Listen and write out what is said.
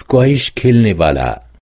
squash खेलने वाला